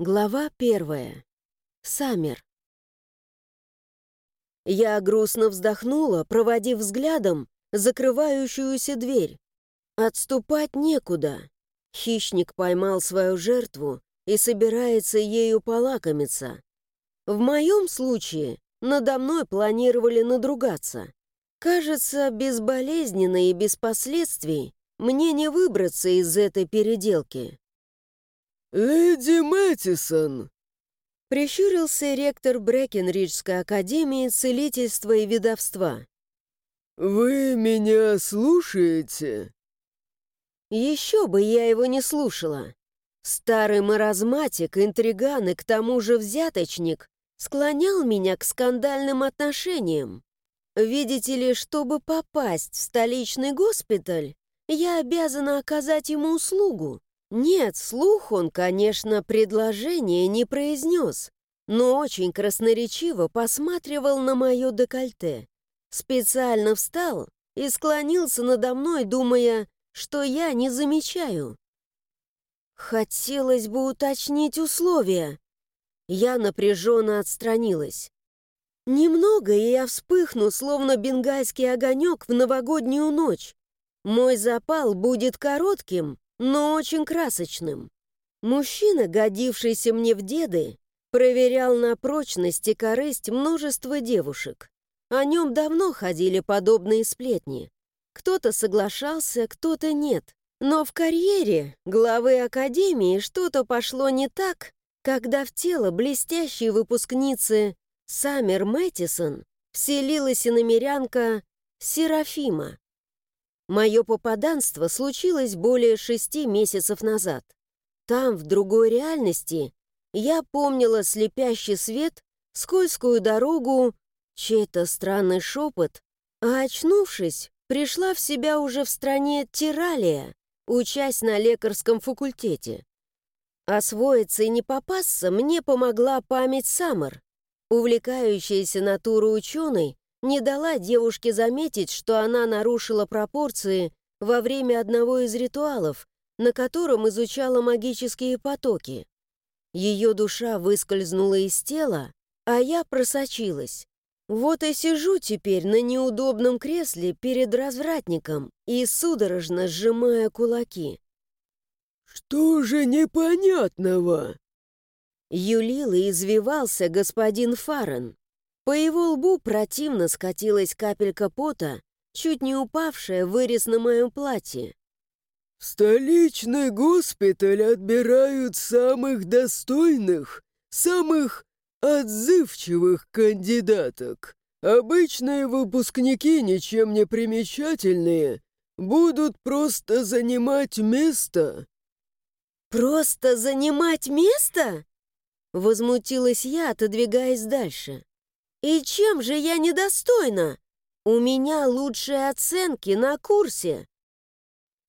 Глава первая. Саммер. Я грустно вздохнула, проводив взглядом закрывающуюся дверь. Отступать некуда. Хищник поймал свою жертву и собирается ею полакомиться. В моем случае надо мной планировали надругаться. Кажется, безболезненно и без последствий мне не выбраться из этой переделки. «Леди Мэттисон!» Прищурился ректор Брэкенриджской академии целительства и ведовства. «Вы меня слушаете?» Еще бы я его не слушала. Старый маразматик, интриган и к тому же взяточник склонял меня к скандальным отношениям. Видите ли, чтобы попасть в столичный госпиталь, я обязана оказать ему услугу. Нет, слух он, конечно, предложение не произнес, но очень красноречиво посматривал на мое декольте. Специально встал и склонился надо мной, думая, что я не замечаю. Хотелось бы уточнить условия. Я напряженно отстранилась. Немного, и я вспыхну, словно бенгальский огонек в новогоднюю ночь. Мой запал будет коротким, но очень красочным. Мужчина, годившийся мне в деды, проверял на прочность и корысть множество девушек. О нем давно ходили подобные сплетни. Кто-то соглашался, кто-то нет. Но в карьере главы академии что-то пошло не так, когда в тело блестящей выпускницы Саммер Мэттисон вселилась иномерянка Серафима. Мое попаданство случилось более шести месяцев назад. Там, в другой реальности, я помнила слепящий свет, скользкую дорогу, чей-то странный шепот, а очнувшись, пришла в себя уже в стране Тиралия, учась на лекарском факультете. Освоиться и не попасться мне помогла память Саммер. Увлекающаяся натура ученой не дала девушке заметить, что она нарушила пропорции во время одного из ритуалов, на котором изучала магические потоки. Ее душа выскользнула из тела, а я просочилась. Вот и сижу теперь на неудобном кресле перед развратником и судорожно сжимая кулаки. «Что же непонятного?» Юлил и извивался господин Фарен. По его лбу противно скатилась капелька пота, чуть не упавшая вырез на моем платье. «В столичный госпиталь отбирают самых достойных, самых отзывчивых кандидаток. Обычные выпускники, ничем не примечательные, будут просто занимать место». «Просто занимать место?» Возмутилась я, отодвигаясь дальше. «И чем же я недостойна? У меня лучшие оценки на курсе».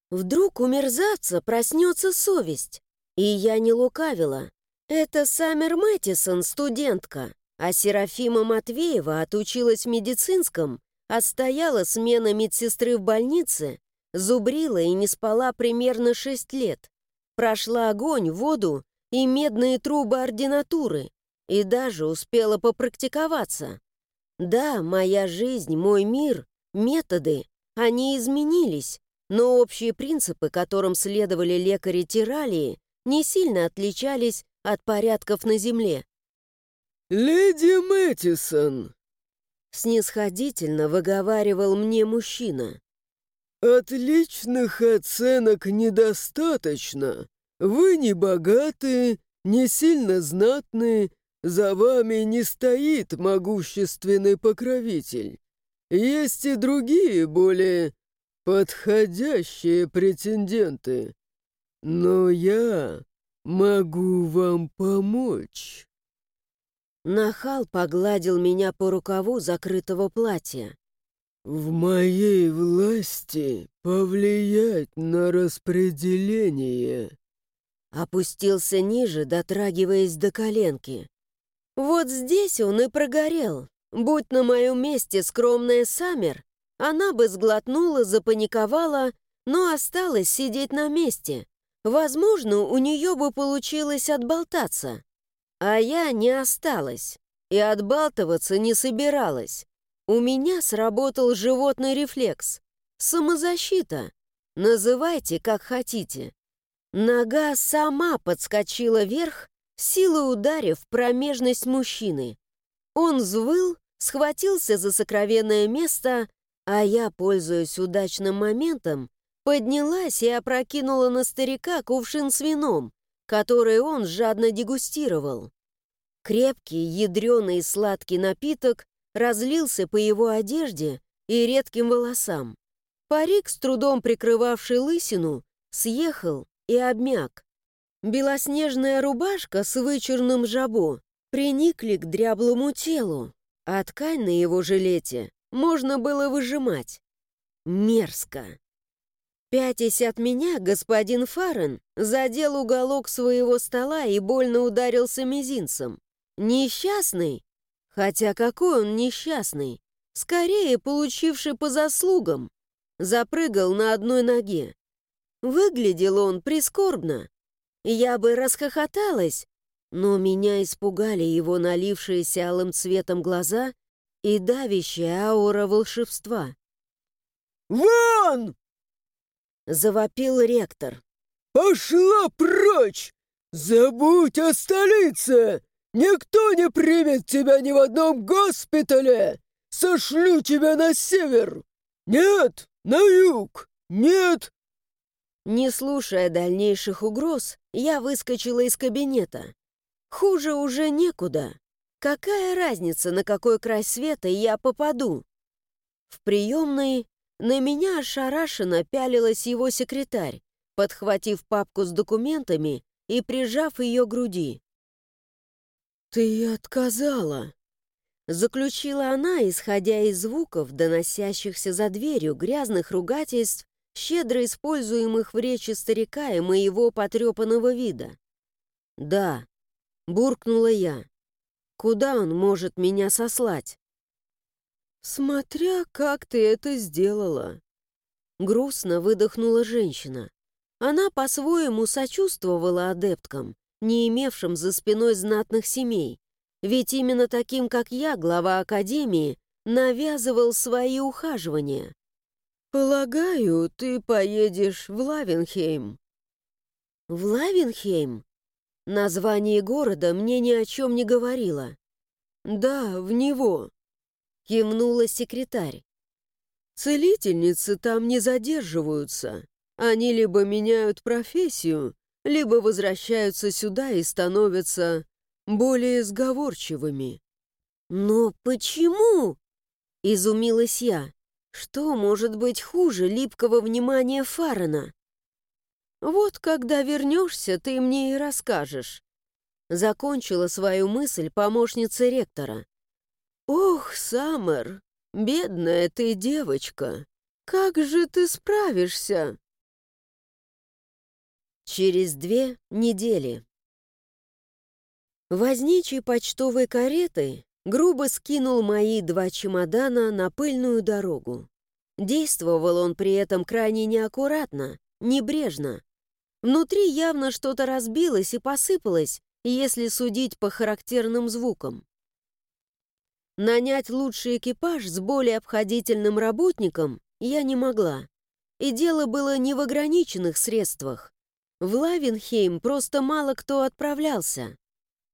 Вдруг у мерзавца проснется совесть, и я не лукавила. Это Саммер Мэттисон, студентка, а Серафима Матвеева отучилась в медицинском, отстояла смена медсестры в больнице, зубрила и не спала примерно шесть лет. Прошла огонь, воду и медные трубы ординатуры, и даже успела попрактиковаться. Да, моя жизнь, мой мир, методы, они изменились, но общие принципы, которым следовали лекари Тиралии, не сильно отличались от порядков на Земле. «Леди Мэттисон!» Снисходительно выговаривал мне мужчина. «Отличных оценок недостаточно. Вы не богаты, не сильно знатны, за вами не стоит могущественный покровитель. Есть и другие, более подходящие претенденты. Но я могу вам помочь». Нахал погладил меня по рукаву закрытого платья. «В моей власти повлиять на распределение Опустился ниже, дотрагиваясь до коленки. Вот здесь он и прогорел. Будь на моем месте скромная Саммер, она бы сглотнула, запаниковала, но осталась сидеть на месте. Возможно, у нее бы получилось отболтаться. А я не осталась и отбалтываться не собиралась. У меня сработал животный рефлекс. Самозащита. Называйте, как хотите. Нога сама подскочила вверх, силой ударив промежность мужчины. Он взвыл, схватился за сокровенное место, а я, пользуясь удачным моментом, поднялась и опрокинула на старика кувшин с вином, который он жадно дегустировал. Крепкий, ядреный сладкий напиток разлился по его одежде и редким волосам. Парик, с трудом прикрывавший лысину, съехал и обмяк. Белоснежная рубашка с вычурным жабо приникли к дряблому телу, а ткань на его жилете можно было выжимать. Мерзко. Пятясь от меня, господин Фарен задел уголок своего стола и больно ударился мизинцем. Несчастный? Хотя какой он несчастный? Скорее, получивший по заслугам. Запрыгал на одной ноге. Выглядел он прискорбно. Я бы расхохоталась, но меня испугали его налившиеся алым цветом глаза и давящая аура волшебства. «Вон!» — завопил ректор. «Пошла прочь! Забудь о столице! Никто не примет тебя ни в одном госпитале! Сошлю тебя на север! Нет, на юг! Нет, не слушая дальнейших угроз, я выскочила из кабинета. Хуже уже некуда. Какая разница, на какой край света я попаду? В приемной на меня ошарашенно пялилась его секретарь, подхватив папку с документами и прижав ее к груди. «Ты отказала!» Заключила она, исходя из звуков, доносящихся за дверью грязных ругательств щедро используемых в речи старика и моего потрепанного вида. «Да», — буркнула я, — «куда он может меня сослать?» «Смотря как ты это сделала», — грустно выдохнула женщина. Она по-своему сочувствовала адепткам, не имевшим за спиной знатных семей, ведь именно таким, как я, глава Академии, навязывал свои ухаживания. «Полагаю, ты поедешь в Лавенхейм». «В Лавенхейм?» Название города мне ни о чем не говорило. «Да, в него», — кивнула секретарь. «Целительницы там не задерживаются. Они либо меняют профессию, либо возвращаются сюда и становятся более сговорчивыми». «Но почему?» — изумилась я. Что может быть хуже липкого внимания Фарена? Вот когда вернешься, ты мне и расскажешь. Закончила свою мысль помощница ректора. Ох, Саммер, бедная ты девочка, как же ты справишься? Через две недели. Возничий почтовой кареты грубо скинул мои два чемодана на пыльную дорогу. Действовал он при этом крайне неаккуратно, небрежно. Внутри явно что-то разбилось и посыпалось, если судить по характерным звукам. Нанять лучший экипаж с более обходительным работником я не могла. И дело было не в ограниченных средствах. В Лавенхейм просто мало кто отправлялся.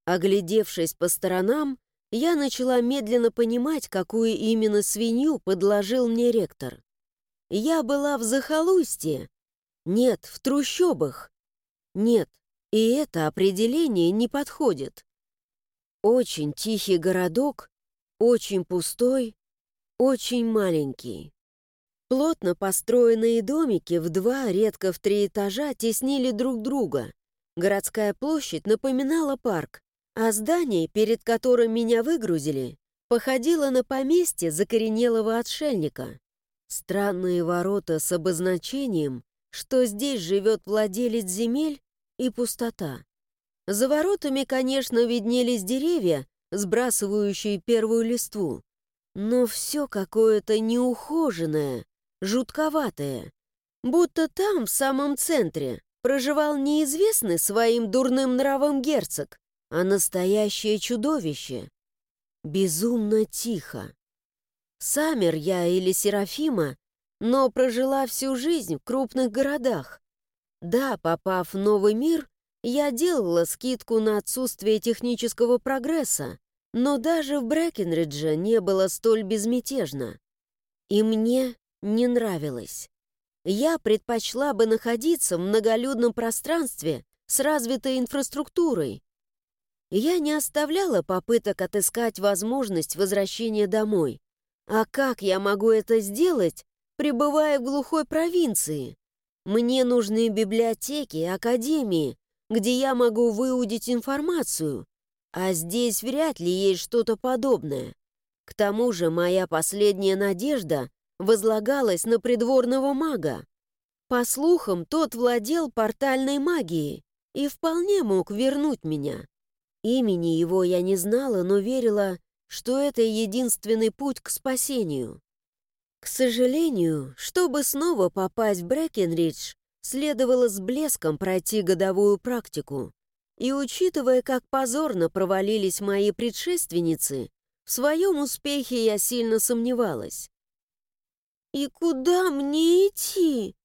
Оглядевшись по сторонам, я начала медленно понимать, какую именно свинью подложил мне ректор. Я была в захолустье. Нет, в трущобах. Нет, и это определение не подходит. Очень тихий городок, очень пустой, очень маленький. Плотно построенные домики в два, редко в три этажа теснили друг друга. Городская площадь напоминала парк, а здание, перед которым меня выгрузили, походило на поместье закоренелого отшельника. Странные ворота с обозначением, что здесь живет владелец земель и пустота. За воротами, конечно, виднелись деревья, сбрасывающие первую листву, но все какое-то неухоженное, жутковатое, будто там, в самом центре, проживал неизвестный своим дурным нравом герцог, а настоящее чудовище. Безумно тихо. Самер я или Серафима, но прожила всю жизнь в крупных городах. Да, попав в новый мир, я делала скидку на отсутствие технического прогресса, но даже в Брэкенридже не было столь безмятежно. И мне не нравилось. Я предпочла бы находиться в многолюдном пространстве с развитой инфраструктурой. Я не оставляла попыток отыскать возможность возвращения домой. А как я могу это сделать, пребывая в глухой провинции? Мне нужны библиотеки, академии, где я могу выудить информацию, а здесь вряд ли есть что-то подобное. К тому же моя последняя надежда возлагалась на придворного мага. По слухам, тот владел портальной магией и вполне мог вернуть меня. Имени его я не знала, но верила, что это единственный путь к спасению. К сожалению, чтобы снова попасть в Брэкенридж, следовало с блеском пройти годовую практику. И учитывая, как позорно провалились мои предшественницы, в своем успехе я сильно сомневалась. «И куда мне идти?»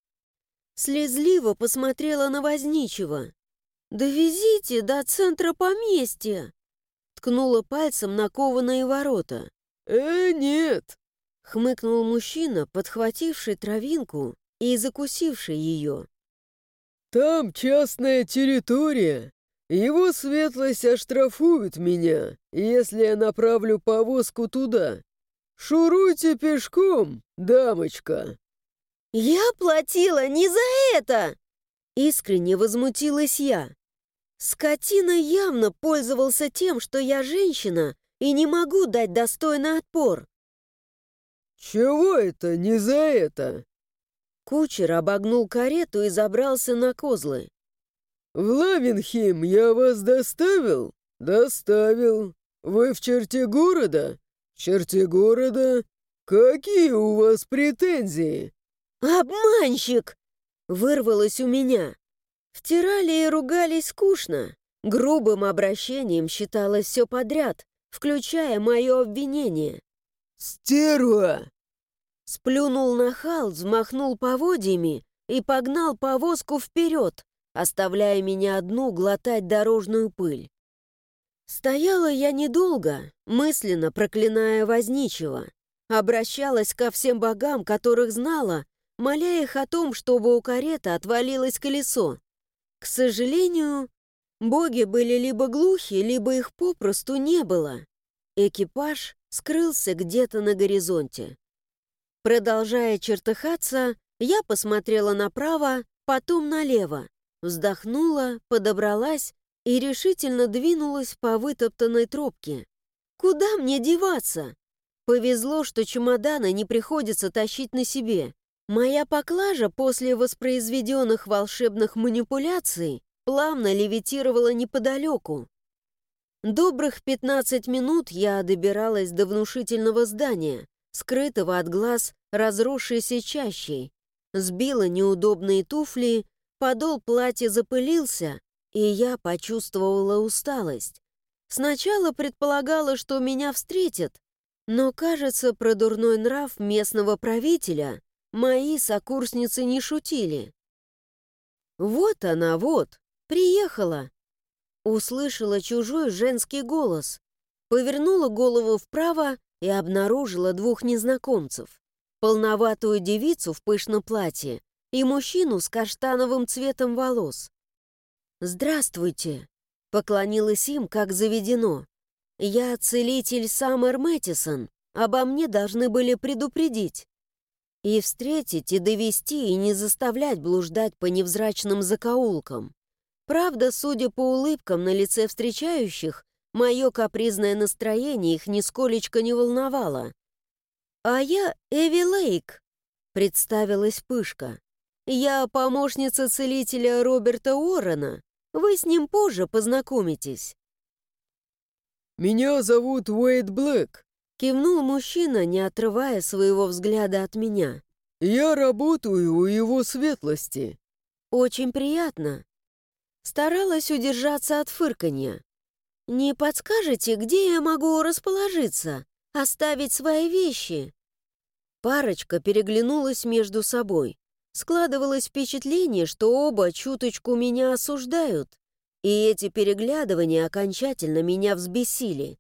Слезливо посмотрела на Возничего. «Довезите до центра поместья!» ткнула пальцем на кованые ворота. «Э, нет!» — хмыкнул мужчина, подхвативший травинку и закусивший ее. «Там частная территория. Его светлость оштрафует меня, если я направлю повозку туда. Шуруйте пешком, дамочка!» «Я платила не за это!» Искренне возмутилась я. Скотина явно пользовался тем, что я женщина и не могу дать достойный отпор. «Чего это не за это?» Кучер обогнул карету и забрался на козлы. «В Лавенхим я вас доставил?» «Доставил. Вы в черте города?» «В черте города? Какие у вас претензии?» «Обманщик!» — вырвалось у меня. Втирали и ругались скучно. Грубым обращением считалось все подряд, включая мое обвинение. «Стерва!» Сплюнул на хал, взмахнул поводьями и погнал повозку вперед, оставляя меня одну глотать дорожную пыль. Стояла я недолго, мысленно проклиная возничего. Обращалась ко всем богам, которых знала, моля их о том, чтобы у кареты отвалилось колесо. К сожалению, боги были либо глухи, либо их попросту не было. Экипаж скрылся где-то на горизонте. Продолжая чертыхаться, я посмотрела направо, потом налево, вздохнула, подобралась и решительно двинулась по вытоптанной тропке. Куда мне деваться? Повезло, что чемоданы не приходится тащить на себе. Моя поклажа после воспроизведенных волшебных манипуляций плавно левитировала неподалеку. Добрых 15 минут я добиралась до внушительного здания, скрытого от глаз разросшейся чащей. Сбила неудобные туфли, подол платья запылился, и я почувствовала усталость. Сначала предполагала, что меня встретят, но, кажется, про дурной нрав местного правителя Мои сокурсницы не шутили. «Вот она, вот, приехала!» Услышала чужой женский голос, повернула голову вправо и обнаружила двух незнакомцев. Полноватую девицу в пышном платье и мужчину с каштановым цветом волос. «Здравствуйте!» — поклонилась им, как заведено. «Я целитель Саммер Мэттисон. Обо мне должны были предупредить». И встретить, и довести, и не заставлять блуждать по невзрачным закоулкам. Правда, судя по улыбкам на лице встречающих, мое капризное настроение их нисколечко не волновало. «А я Эви Лейк», — представилась Пышка. «Я помощница целителя Роберта Уоррена. Вы с ним позже познакомитесь». «Меня зовут Уэйд Блэк», Кивнул мужчина, не отрывая своего взгляда от меня. «Я работаю у его светлости». Очень приятно. Старалась удержаться от фырканья. «Не подскажете, где я могу расположиться? Оставить свои вещи?» Парочка переглянулась между собой. Складывалось впечатление, что оба чуточку меня осуждают. И эти переглядывания окончательно меня взбесили.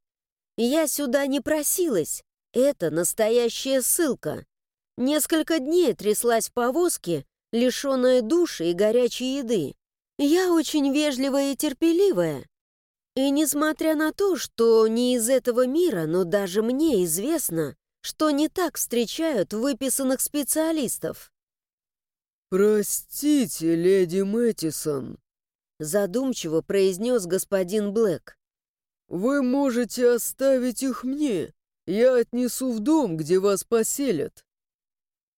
Я сюда не просилась. Это настоящая ссылка. Несколько дней тряслась в повозке, лишенная души и горячей еды. Я очень вежливая и терпеливая. И несмотря на то, что не из этого мира, но даже мне известно, что не так встречают выписанных специалистов. «Простите, леди Мэттисон», — задумчиво произнес господин Блэк. «Вы можете оставить их мне. Я отнесу в дом, где вас поселят».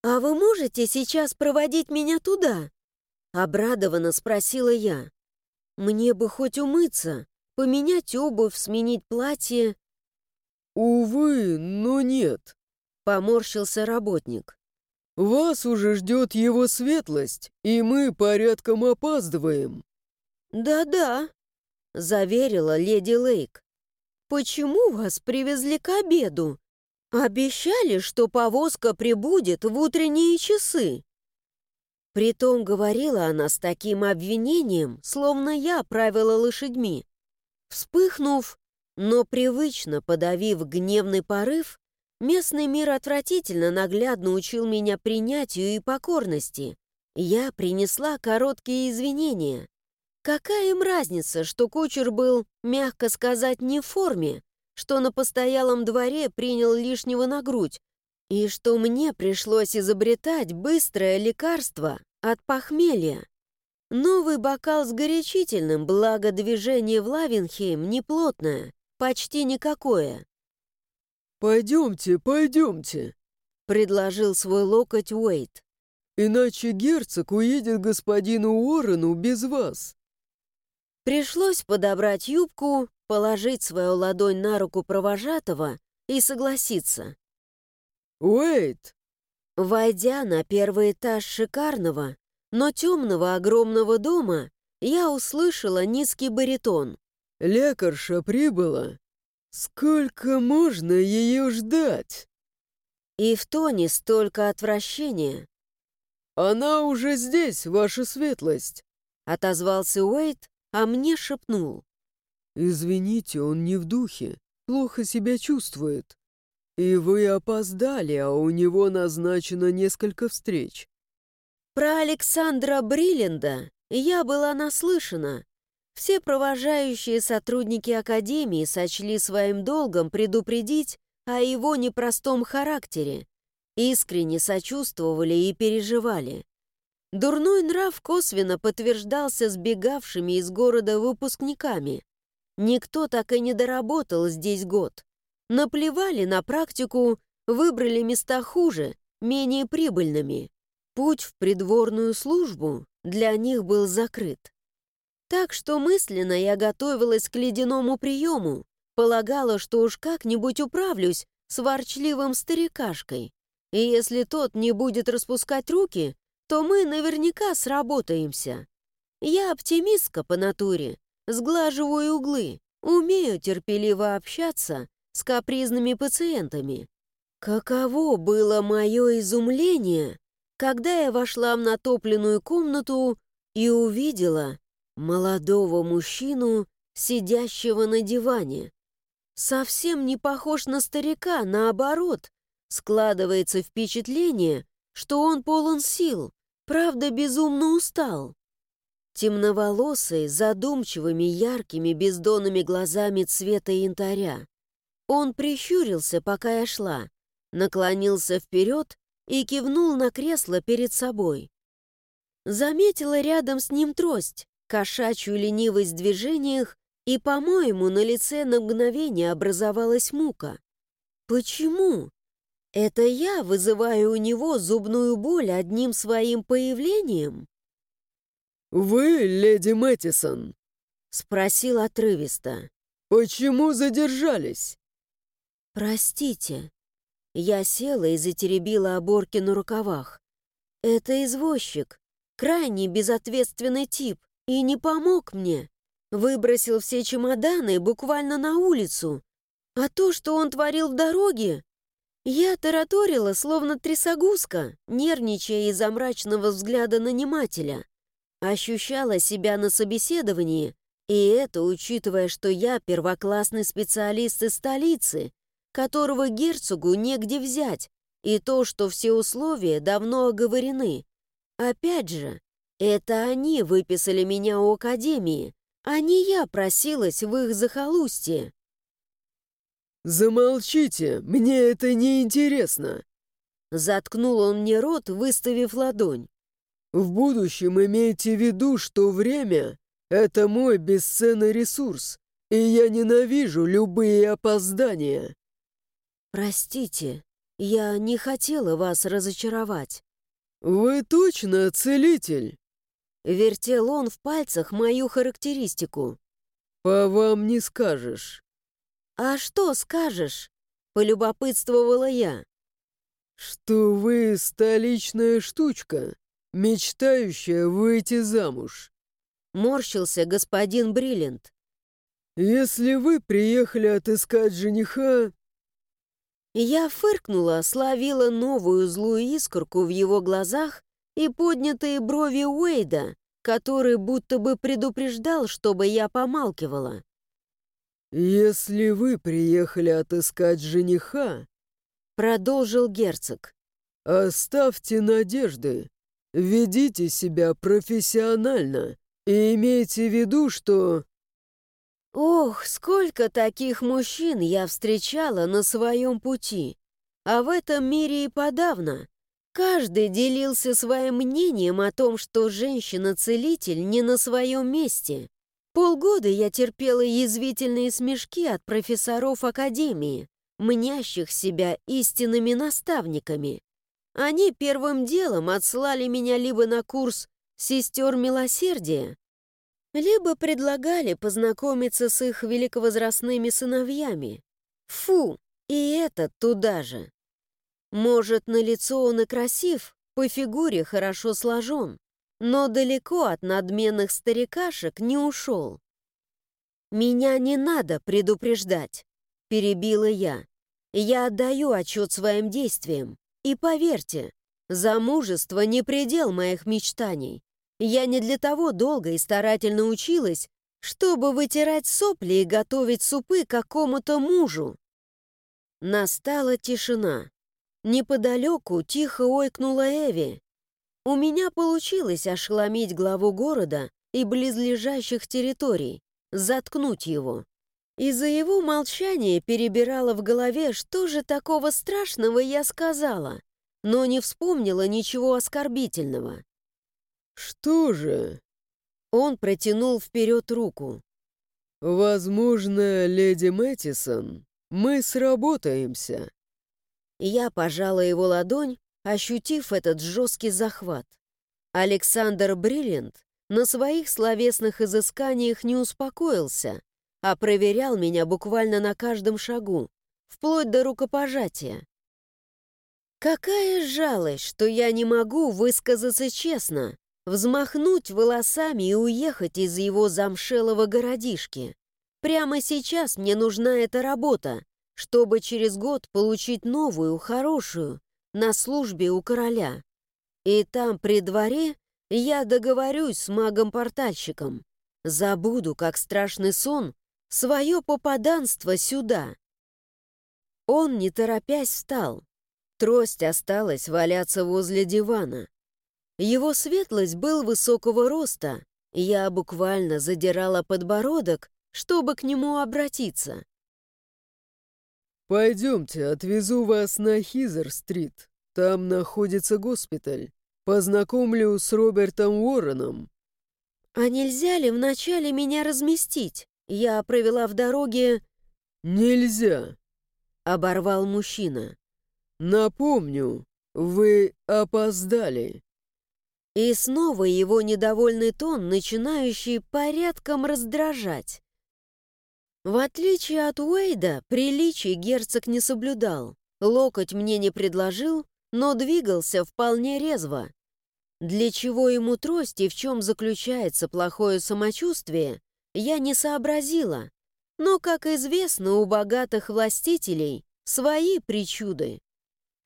«А вы можете сейчас проводить меня туда?» Обрадованно спросила я. «Мне бы хоть умыться, поменять обувь, сменить платье». «Увы, но нет», — поморщился работник. «Вас уже ждет его светлость, и мы порядком опаздываем». «Да-да», — заверила леди Лейк. «Почему вас привезли к обеду? Обещали, что повозка прибудет в утренние часы». Притом говорила она с таким обвинением, словно я правила лошадьми. Вспыхнув, но привычно подавив гневный порыв, местный мир отвратительно наглядно учил меня принятию и покорности. Я принесла короткие извинения. Какая им разница, что кучер был, мягко сказать, не в форме, что на постоялом дворе принял лишнего на грудь, и что мне пришлось изобретать быстрое лекарство от похмелья. Новый бокал с горячительным, благо движение в Лавенхейм неплотное, почти никакое. «Пойдемте, пойдемте», — предложил свой локоть Уэйт. «Иначе герцог уедет господину Уоррену без вас». Пришлось подобрать юбку, положить свою ладонь на руку провожатого и согласиться. «Уэйт!» Войдя на первый этаж шикарного, но темного огромного дома, я услышала низкий баритон. «Лекарша прибыла. Сколько можно ее ждать?» И в тоне столько отвращения. «Она уже здесь, ваша светлость», — отозвался Уэйт, а мне шепнул. «Извините, он не в духе, плохо себя чувствует. И вы опоздали, а у него назначено несколько встреч. Про Александра Бриллинда я была наслышана. Все провожающие сотрудники Академии сочли своим долгом предупредить о его непростом характере, искренне сочувствовали и переживали. Дурной нрав косвенно подтверждался сбегавшими из города выпускниками. Никто так и не доработал здесь год. Наплевали на практику, выбрали места хуже, менее прибыльными. Путь в придворную службу для них был закрыт. Так что мысленно я готовилась к ледяному приему, полагала, что уж как-нибудь управлюсь с ворчливым старикашкой. И если тот не будет распускать руки, то мы наверняка сработаемся. Я оптимистка по натуре, сглаживаю углы, умею терпеливо общаться с капризными пациентами. Каково было мое изумление, когда я вошла в натопленную комнату и увидела молодого мужчину, сидящего на диване. Совсем не похож на старика, наоборот. Складывается впечатление, что он полон сил, правда, безумно устал. Темноволосый, задумчивыми, яркими, бездонными глазами цвета янтаря. Он прищурился, пока я шла, наклонился вперед и кивнул на кресло перед собой. Заметила рядом с ним трость, кошачью ленивость в движениях, и, по-моему, на лице на мгновение образовалась мука. Почему? Это я вызываю у него зубную боль одним своим появлением? «Вы, леди Мэттисон?» — спросил отрывисто. «Почему задержались?» «Простите». Я села и затеребила оборки на рукавах. «Это извозчик. Крайне безответственный тип и не помог мне. Выбросил все чемоданы буквально на улицу. А то, что он творил в дороге, я тараторила, словно трясогузка, нервничая из-за мрачного взгляда нанимателя. Ощущала себя на собеседовании, и это учитывая, что я первоклассный специалист из столицы, которого герцогу негде взять, и то, что все условия давно оговорены. Опять же, это они выписали меня у академии, а не я просилась в их захолустье. «Замолчите, мне это не интересно. Заткнул он мне рот, выставив ладонь. «В будущем имейте в виду, что время — это мой бесценный ресурс, и я ненавижу любые опоздания». «Простите, я не хотела вас разочаровать». «Вы точно целитель?» Вертел он в пальцах мою характеристику. «По вам не скажешь». «А что скажешь?» — полюбопытствовала я. «Что вы столичная штучка, мечтающая выйти замуж». Морщился господин Бриллиант. «Если вы приехали отыскать жениха...» Я фыркнула, словила новую злую искорку в его глазах и поднятые брови Уэйда, который будто бы предупреждал, чтобы я помалкивала. «Если вы приехали отыскать жениха...» Продолжил герцог. «Оставьте надежды, ведите себя профессионально и имейте в виду, что...» Ох, сколько таких мужчин я встречала на своем пути. А в этом мире и подавно. Каждый делился своим мнением о том, что женщина-целитель не на своем месте. Полгода я терпела язвительные смешки от профессоров Академии, мнящих себя истинными наставниками. Они первым делом отслали меня либо на курс «Сестер милосердия», либо предлагали познакомиться с их великовозрастными сыновьями. Фу, и этот туда же. Может, на лицо он и красив, по фигуре хорошо сложен но далеко от надменных старикашек не ушел. «Меня не надо предупреждать», — перебила я. «Я отдаю отчет своим действиям. И поверьте, замужество не предел моих мечтаний. Я не для того долго и старательно училась, чтобы вытирать сопли и готовить супы какому-то мужу». Настала тишина. Неподалеку тихо ойкнула Эви, у меня получилось ошеломить главу города и близлежащих территорий, заткнуть его. Из-за его молчания перебирала в голове, что же такого страшного я сказала, но не вспомнила ничего оскорбительного. «Что же?» Он протянул вперед руку. «Возможно, леди Мэттисон, мы сработаемся». Я пожала его ладонь, ощутив этот жесткий захват. Александр Бриллиант на своих словесных изысканиях не успокоился, а проверял меня буквально на каждом шагу, вплоть до рукопожатия. Какая жалость, что я не могу высказаться честно, взмахнуть волосами и уехать из его замшелого городишки. Прямо сейчас мне нужна эта работа, чтобы через год получить новую, хорошую, на службе у короля. И там при дворе я договорюсь с магом-портальщиком. Забуду, как страшный сон, свое попаданство сюда. Он, не торопясь, встал. Трость осталась валяться возле дивана. Его светлость был высокого роста. Я буквально задирала подбородок, чтобы к нему обратиться. «Пойдемте, отвезу вас на Хизер-стрит. Там находится госпиталь. Познакомлю с Робертом Уорреном». «А нельзя ли вначале меня разместить? Я провела в дороге...» «Нельзя», — оборвал мужчина. «Напомню, вы опоздали». И снова его недовольный тон, начинающий порядком раздражать. В отличие от Уэйда, приличий герцог не соблюдал. Локоть мне не предложил, но двигался вполне резво. Для чего ему трость и в чем заключается плохое самочувствие, я не сообразила. Но, как известно, у богатых властителей свои причуды.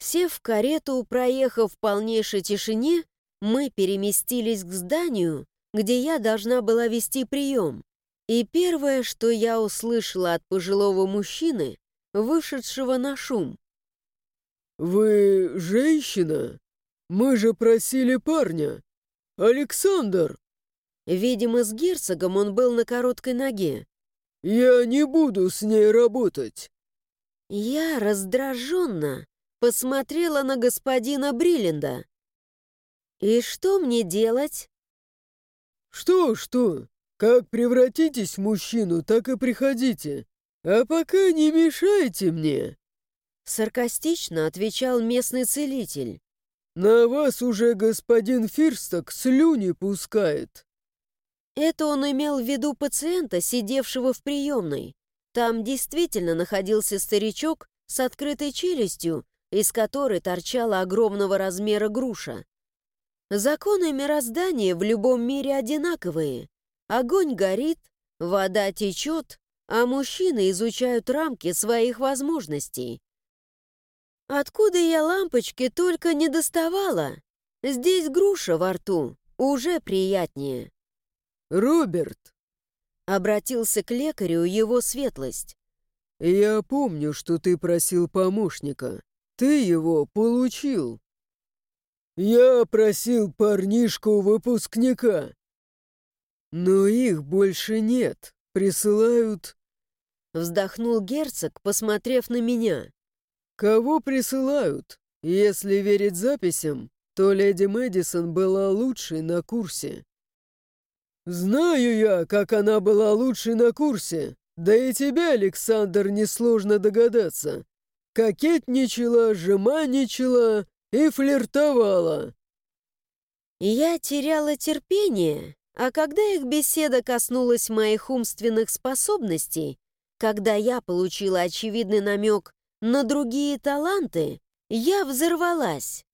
Сев в карету, проехав в полнейшей тишине, мы переместились к зданию, где я должна была вести прием. И первое, что я услышала от пожилого мужчины, вышедшего на шум. «Вы женщина? Мы же просили парня. Александр!» Видимо, с герцогом он был на короткой ноге. «Я не буду с ней работать!» Я раздраженно посмотрела на господина Бриллинда. «И что мне делать?» «Что-что? Как превратитесь в мужчину, так и приходите. А пока не мешайте мне!» Саркастично отвечал местный целитель. «На вас уже господин Фирсток слюни пускает!» Это он имел в виду пациента, сидевшего в приемной. Там действительно находился старичок с открытой челюстью, из которой торчала огромного размера груша. Законы мироздания в любом мире одинаковые. Огонь горит, вода течет, а мужчины изучают рамки своих возможностей. Откуда я лампочки только не доставала? Здесь груша во рту, уже приятнее. «Роберт!» — обратился к лекарю его светлость. «Я помню, что ты просил помощника. Ты его получил». «Я просил парнишку-выпускника». «Но их больше нет. Присылают...» Вздохнул герцог, посмотрев на меня. «Кого присылают? Если верить записям, то леди Мэдисон была лучшей на курсе». «Знаю я, как она была лучшей на курсе. Да и тебе, Александр, несложно догадаться. Кокетничала, жеманничала и флиртовала». Я теряла терпение, а когда их беседа коснулась моих умственных способностей, когда я получила очевидный намек на другие таланты, я взорвалась.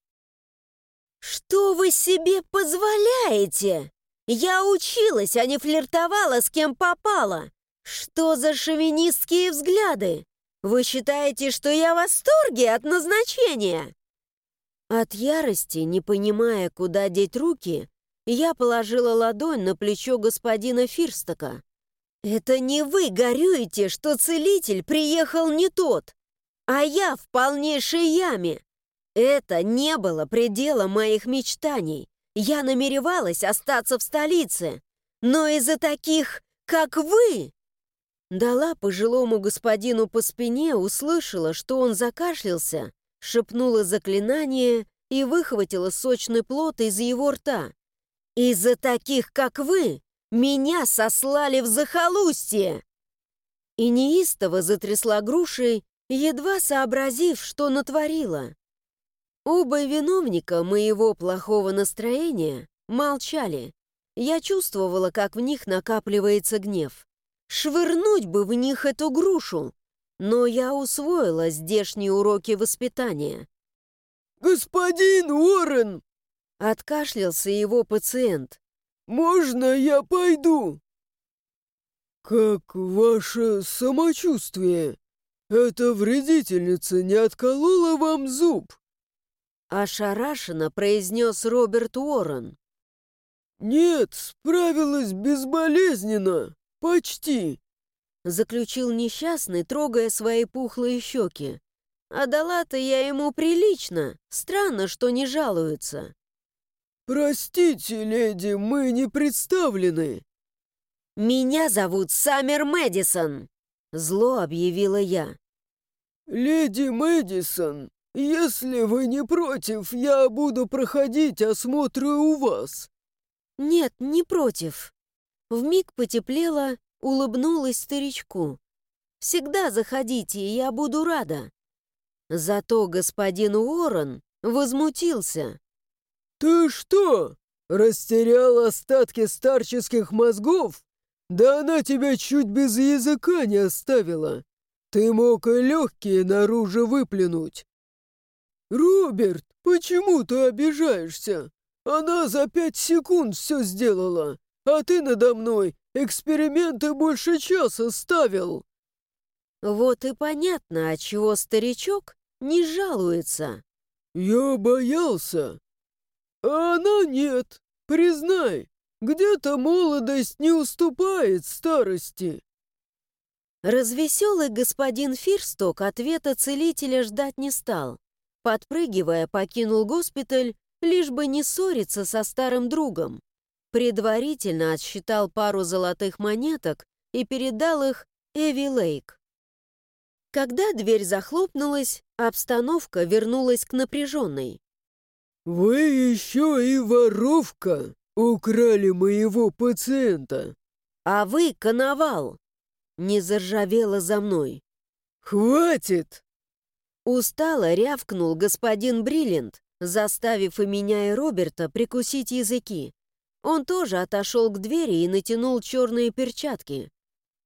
«Что вы себе позволяете?» Я училась, а не флиртовала с кем попала. Что за шовинистские взгляды? Вы считаете, что я в восторге от назначения?» От ярости, не понимая, куда деть руки, я положила ладонь на плечо господина Фирстока. «Это не вы горюете, что целитель приехал не тот, а я в полнейшей яме. Это не было пределом моих мечтаний. Я намеревалась остаться в столице, но из-за таких, как вы...» Дала пожилому господину по спине, услышала, что он закашлялся, шепнула заклинание и выхватила сочный плод из его рта. «Из-за таких, как вы, меня сослали в захолустье!» И неистово затрясла грушей, едва сообразив, что натворила. Оба виновника моего плохого настроения молчали. Я чувствовала, как в них накапливается гнев. Швырнуть бы в них эту грушу, но я усвоила здешние уроки воспитания. «Господин Уоррен!» — откашлялся его пациент. «Можно я пойду?» «Как ваше самочувствие? Эта вредительница не отколола вам зуб?» Ошарашенно произнес Роберт Уоррен. «Нет, справилась безболезненно. Почти!» Заключил несчастный, трогая свои пухлые щеки. А дала-то я ему прилично. Странно, что не жалуются. «Простите, леди, мы не представлены». «Меня зовут Саммер Мэдисон», — зло объявила я. «Леди Мэдисон, «Если вы не против, я буду проходить осмотры у вас». «Нет, не против». Вмиг потеплело, улыбнулась старичку. «Всегда заходите, я буду рада». Зато господин Уоррен возмутился. «Ты что, растерял остатки старческих мозгов? Да она тебя чуть без языка не оставила. Ты мог и легкие наружу выплюнуть. «Роберт, почему ты обижаешься? Она за пять секунд все сделала, а ты надо мной эксперименты больше часа ставил». Вот и понятно, отчего старичок не жалуется. «Я боялся. А она нет, признай, где-то молодость не уступает старости». Развеселый господин Фирсток ответа целителя ждать не стал. Подпрыгивая, покинул госпиталь, лишь бы не ссориться со старым другом. Предварительно отсчитал пару золотых монеток и передал их Эви Лейк. Когда дверь захлопнулась, обстановка вернулась к напряженной. «Вы еще и воровка! Украли моего пациента!» «А вы коновал!» Не заржавела за мной. «Хватит!» Устало рявкнул господин Бриллиант, заставив и меня, и Роберта прикусить языки. Он тоже отошел к двери и натянул черные перчатки.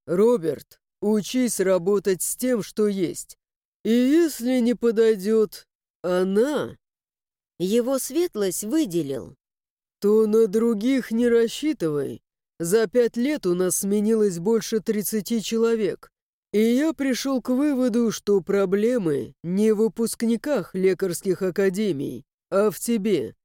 «Роберт, учись работать с тем, что есть. И если не подойдет она...» Его светлость выделил. «То на других не рассчитывай. За пять лет у нас сменилось больше 30 человек. И я пришел к выводу, что проблемы не в выпускниках лекарских академий, а в тебе.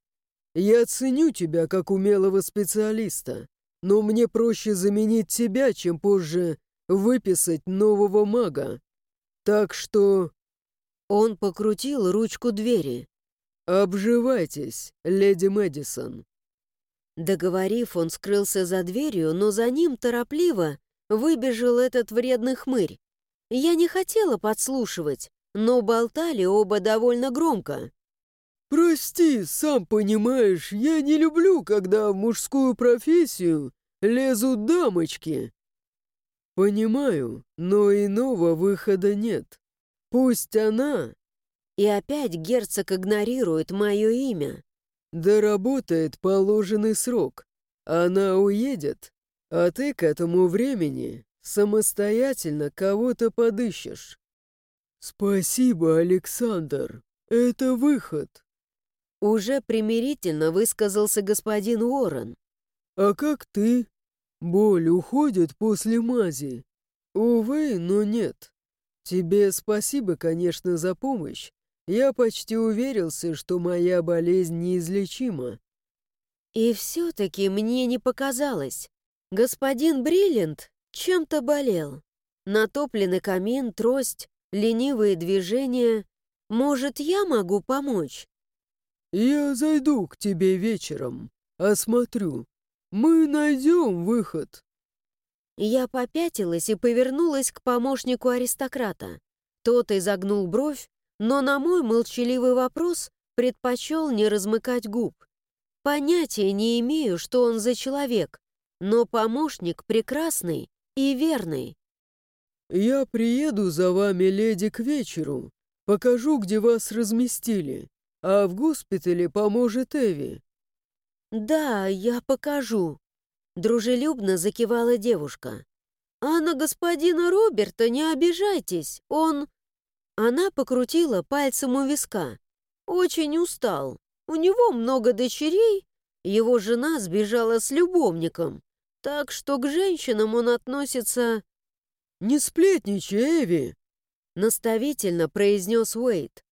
Я ценю тебя как умелого специалиста, но мне проще заменить тебя, чем позже выписать нового мага. Так что...» Он покрутил ручку двери. «Обживайтесь, леди Мэдисон». Договорив, он скрылся за дверью, но за ним торопливо выбежал этот вредный хмырь. Я не хотела подслушивать, но болтали оба довольно громко. «Прости, сам понимаешь, я не люблю, когда в мужскую профессию лезут дамочки». «Понимаю, но иного выхода нет. Пусть она...» И опять герцог игнорирует мое имя. «Доработает положенный срок. Она уедет, а ты к этому времени самостоятельно кого-то подыщешь». «Спасибо, Александр. Это выход». Уже примирительно высказался господин Уоррен. «А как ты? Боль уходит после мази?» «Увы, но нет. Тебе спасибо, конечно, за помощь. Я почти уверился, что моя болезнь неизлечима». И все-таки мне не показалось. Господин Бриллиант чем-то болел. Натопленный камин, трость, ленивые движения. Может, я могу помочь? «Я зайду к тебе вечером, осмотрю. Мы найдем выход». Я попятилась и повернулась к помощнику аристократа. Тот изогнул бровь, но на мой молчаливый вопрос предпочел не размыкать губ. Понятия не имею, что он за человек, но помощник прекрасный и верный. «Я приеду за вами, леди, к вечеру. Покажу, где вас разместили а в госпитале поможет Эви». «Да, я покажу», — дружелюбно закивала девушка. «А на господина Роберта не обижайтесь, он...» Она покрутила пальцем у виска. «Очень устал. У него много дочерей, его жена сбежала с любовником, так что к женщинам он относится...» «Не сплетничай, Эви!» — наставительно произнес Уэйт.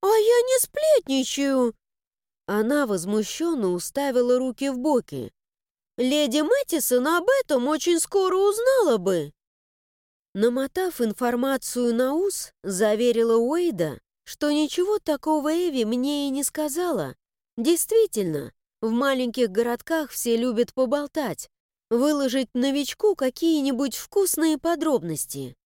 «А я не сплетничаю!» Она возмущенно уставила руки в боки. «Леди Мэттисон об этом очень скоро узнала бы!» Намотав информацию на ус, заверила Уэйда, что ничего такого Эви мне и не сказала. Действительно, в маленьких городках все любят поболтать, выложить новичку какие-нибудь вкусные подробности.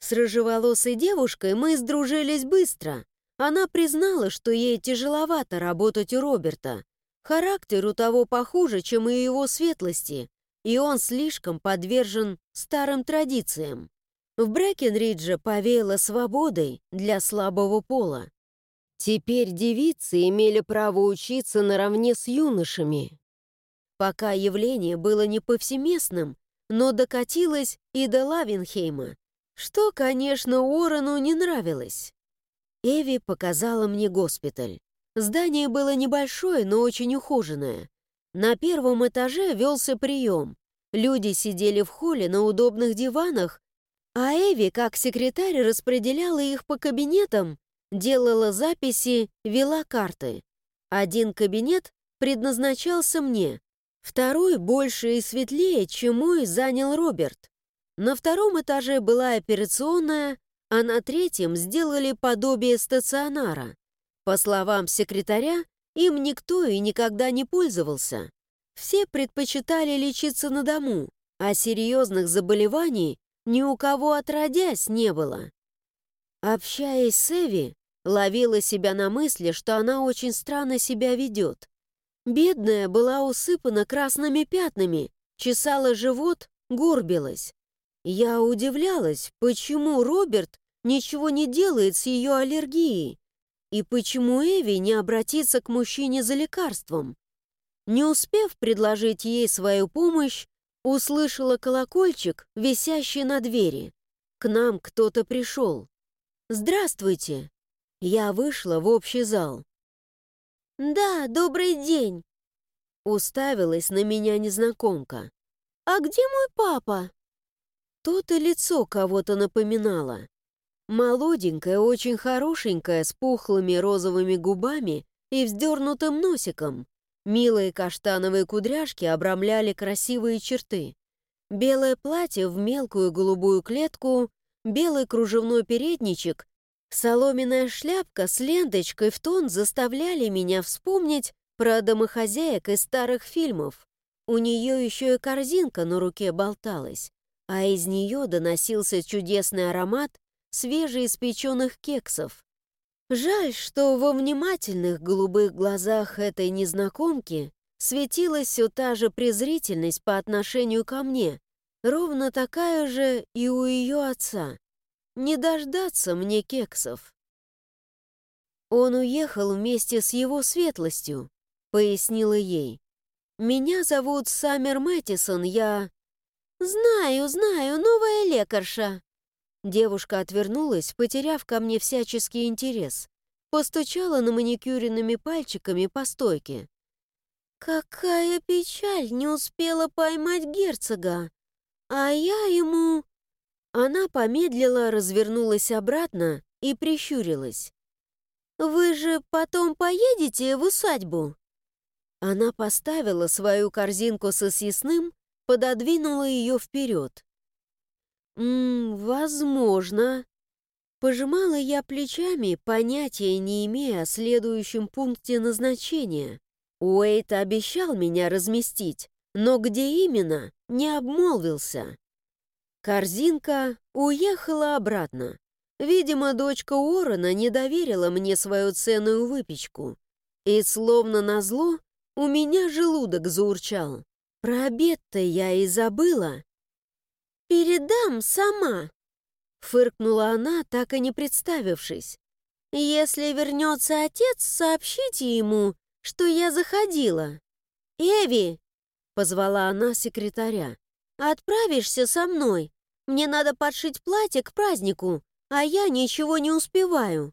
С рыжеволосой девушкой мы сдружились быстро, она признала, что ей тяжеловато работать у Роберта. Характер у того похуже, чем и его светлости, и он слишком подвержен старым традициям. В Брэкенридже повеяло свободой для слабого пола. Теперь девицы имели право учиться наравне с юношами. Пока явление было не повсеместным, но докатилось и до Лавенхейма, что, конечно, Уоррену не нравилось. Эви показала мне госпиталь. Здание было небольшое, но очень ухоженное. На первом этаже велся прием. Люди сидели в холле на удобных диванах, а Эви, как секретарь, распределяла их по кабинетам, делала записи, вела карты. Один кабинет предназначался мне, второй, больше и светлее, чем мой, занял Роберт. На втором этаже была операционная, а на третьем сделали подобие стационара. По словам секретаря, им никто и никогда не пользовался. Все предпочитали лечиться на дому, а серьезных заболеваний ни у кого отродясь не было. Общаясь с Эви, ловила себя на мысли, что она очень странно себя ведет. Бедная была усыпана красными пятнами, чесала живот, горбилась. Я удивлялась, почему Роберт ничего не делает с ее аллергией, и почему Эви не обратится к мужчине за лекарством. Не успев предложить ей свою помощь, услышала колокольчик, висящий на двери. К нам кто-то пришел. «Здравствуйте!» Я вышла в общий зал. «Да, добрый день!» Уставилась на меня незнакомка. «А где мой папа?» То-то лицо кого-то напоминало. Молоденькая, очень хорошенькая, с пухлыми розовыми губами и вздернутым носиком. Милые каштановые кудряшки обрамляли красивые черты. Белое платье в мелкую голубую клетку, белый кружевной передничек, соломенная шляпка с ленточкой в тон заставляли меня вспомнить про домохозяек из старых фильмов. У нее еще и корзинка на руке болталась а из нее доносился чудесный аромат свежеиспеченных кексов. Жаль, что во внимательных голубых глазах этой незнакомки светилась все та же презрительность по отношению ко мне, ровно такая же и у ее отца. Не дождаться мне кексов. Он уехал вместе с его светлостью, пояснила ей. Меня зовут Саммер Мэттисон, я... «Знаю, знаю, новая лекарша!» Девушка отвернулась, потеряв ко мне всяческий интерес. Постучала на маникюренными пальчиками по стойке. «Какая печаль! Не успела поймать герцога! А я ему...» Она помедлила, развернулась обратно и прищурилась. «Вы же потом поедете в усадьбу?» Она поставила свою корзинку со съестным пододвинула ее вперед. «Ммм, возможно». Пожимала я плечами, понятия не имея о следующем пункте назначения. Уэйт обещал меня разместить, но где именно, не обмолвился. Корзинка уехала обратно. Видимо, дочка Уоррена не доверила мне свою ценную выпечку. И словно назло, у меня желудок заурчал. Про обед-то я и забыла. «Передам сама», — фыркнула она, так и не представившись. «Если вернется отец, сообщите ему, что я заходила». «Эви!» — позвала она секретаря. «Отправишься со мной. Мне надо подшить платье к празднику, а я ничего не успеваю».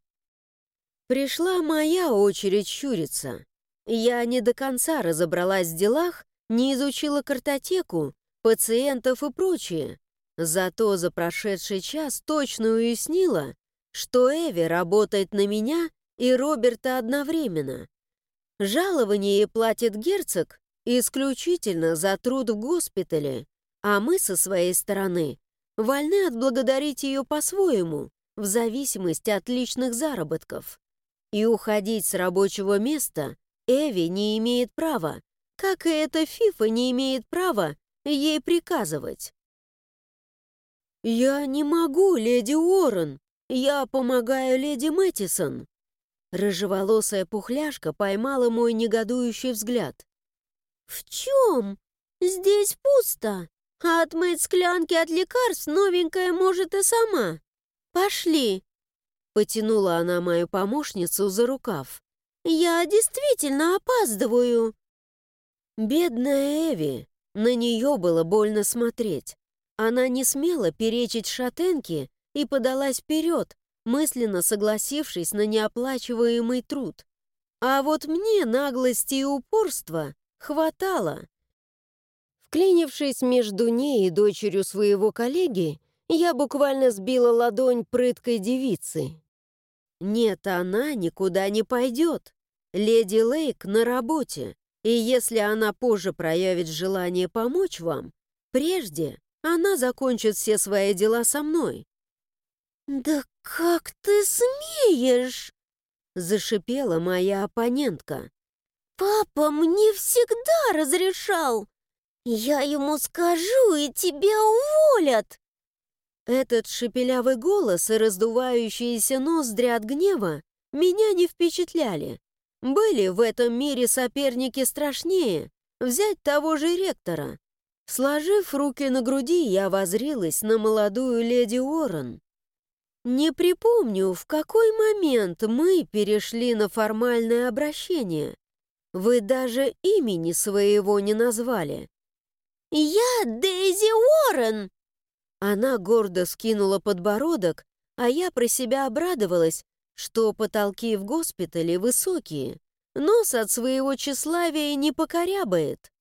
Пришла моя очередь щуриться. Я не до конца разобралась в делах, не изучила картотеку, пациентов и прочее. Зато за прошедший час точно уяснила, что Эви работает на меня и Роберта одновременно. Жалование ей платит герцог исключительно за труд в госпитале, а мы со своей стороны вольны отблагодарить ее по-своему, в зависимости от личных заработков. И уходить с рабочего места Эви не имеет права, как и эта Фифа не имеет права ей приказывать. «Я не могу, леди Уоррен. Я помогаю леди Мэттисон». Рыжеволосая пухляшка поймала мой негодующий взгляд. «В чем? Здесь пусто. Отмыть склянки от лекарств новенькая может и сама. Пошли!» Потянула она мою помощницу за рукав. «Я действительно опаздываю!» Бедная Эви, на нее было больно смотреть. Она не смела перечить шатенке и подалась вперед, мысленно согласившись на неоплачиваемый труд. А вот мне наглости и упорства хватало. Вклинившись между ней и дочерью своего коллеги, я буквально сбила ладонь прыткой девицы. Нет, она никуда не пойдет. Леди Лейк на работе, и если она позже проявит желание помочь вам, прежде она закончит все свои дела со мной. «Да как ты смеешь?» — зашипела моя оппонентка. «Папа мне всегда разрешал. Я ему скажу, и тебя уволят!» Этот шепелявый голос и раздувающиеся ноздри от гнева меня не впечатляли. Были в этом мире соперники страшнее. Взять того же ректора. Сложив руки на груди, я возрилась на молодую леди Уоррен. Не припомню, в какой момент мы перешли на формальное обращение. Вы даже имени своего не назвали. «Я Дейзи Уоррен!» Она гордо скинула подбородок, а я про себя обрадовалась, что потолки в госпитале высокие, нос от своего тщеславия не покорябает.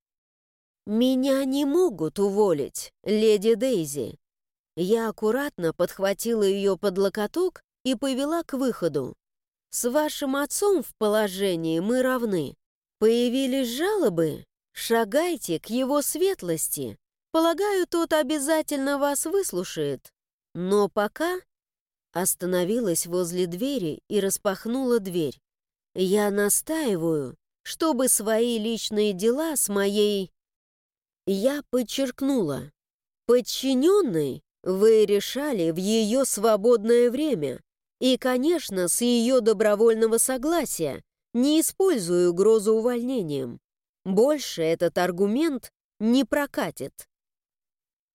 «Меня не могут уволить, леди Дейзи». Я аккуратно подхватила ее под локоток и повела к выходу. «С вашим отцом в положении мы равны. Появились жалобы? Шагайте к его светлости. Полагаю, тот обязательно вас выслушает. Но пока остановилась возле двери и распахнула дверь. Я настаиваю, чтобы свои личные дела с моей... Я подчеркнула. Подчиненной вы решали в ее свободное время. И, конечно, с ее добровольного согласия, не используя угрозу увольнением. Больше этот аргумент не прокатит.